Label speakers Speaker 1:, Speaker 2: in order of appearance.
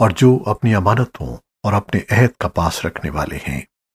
Speaker 1: और जो अपनी अमानतों और अपने अहद का पास रखने वाले हैं।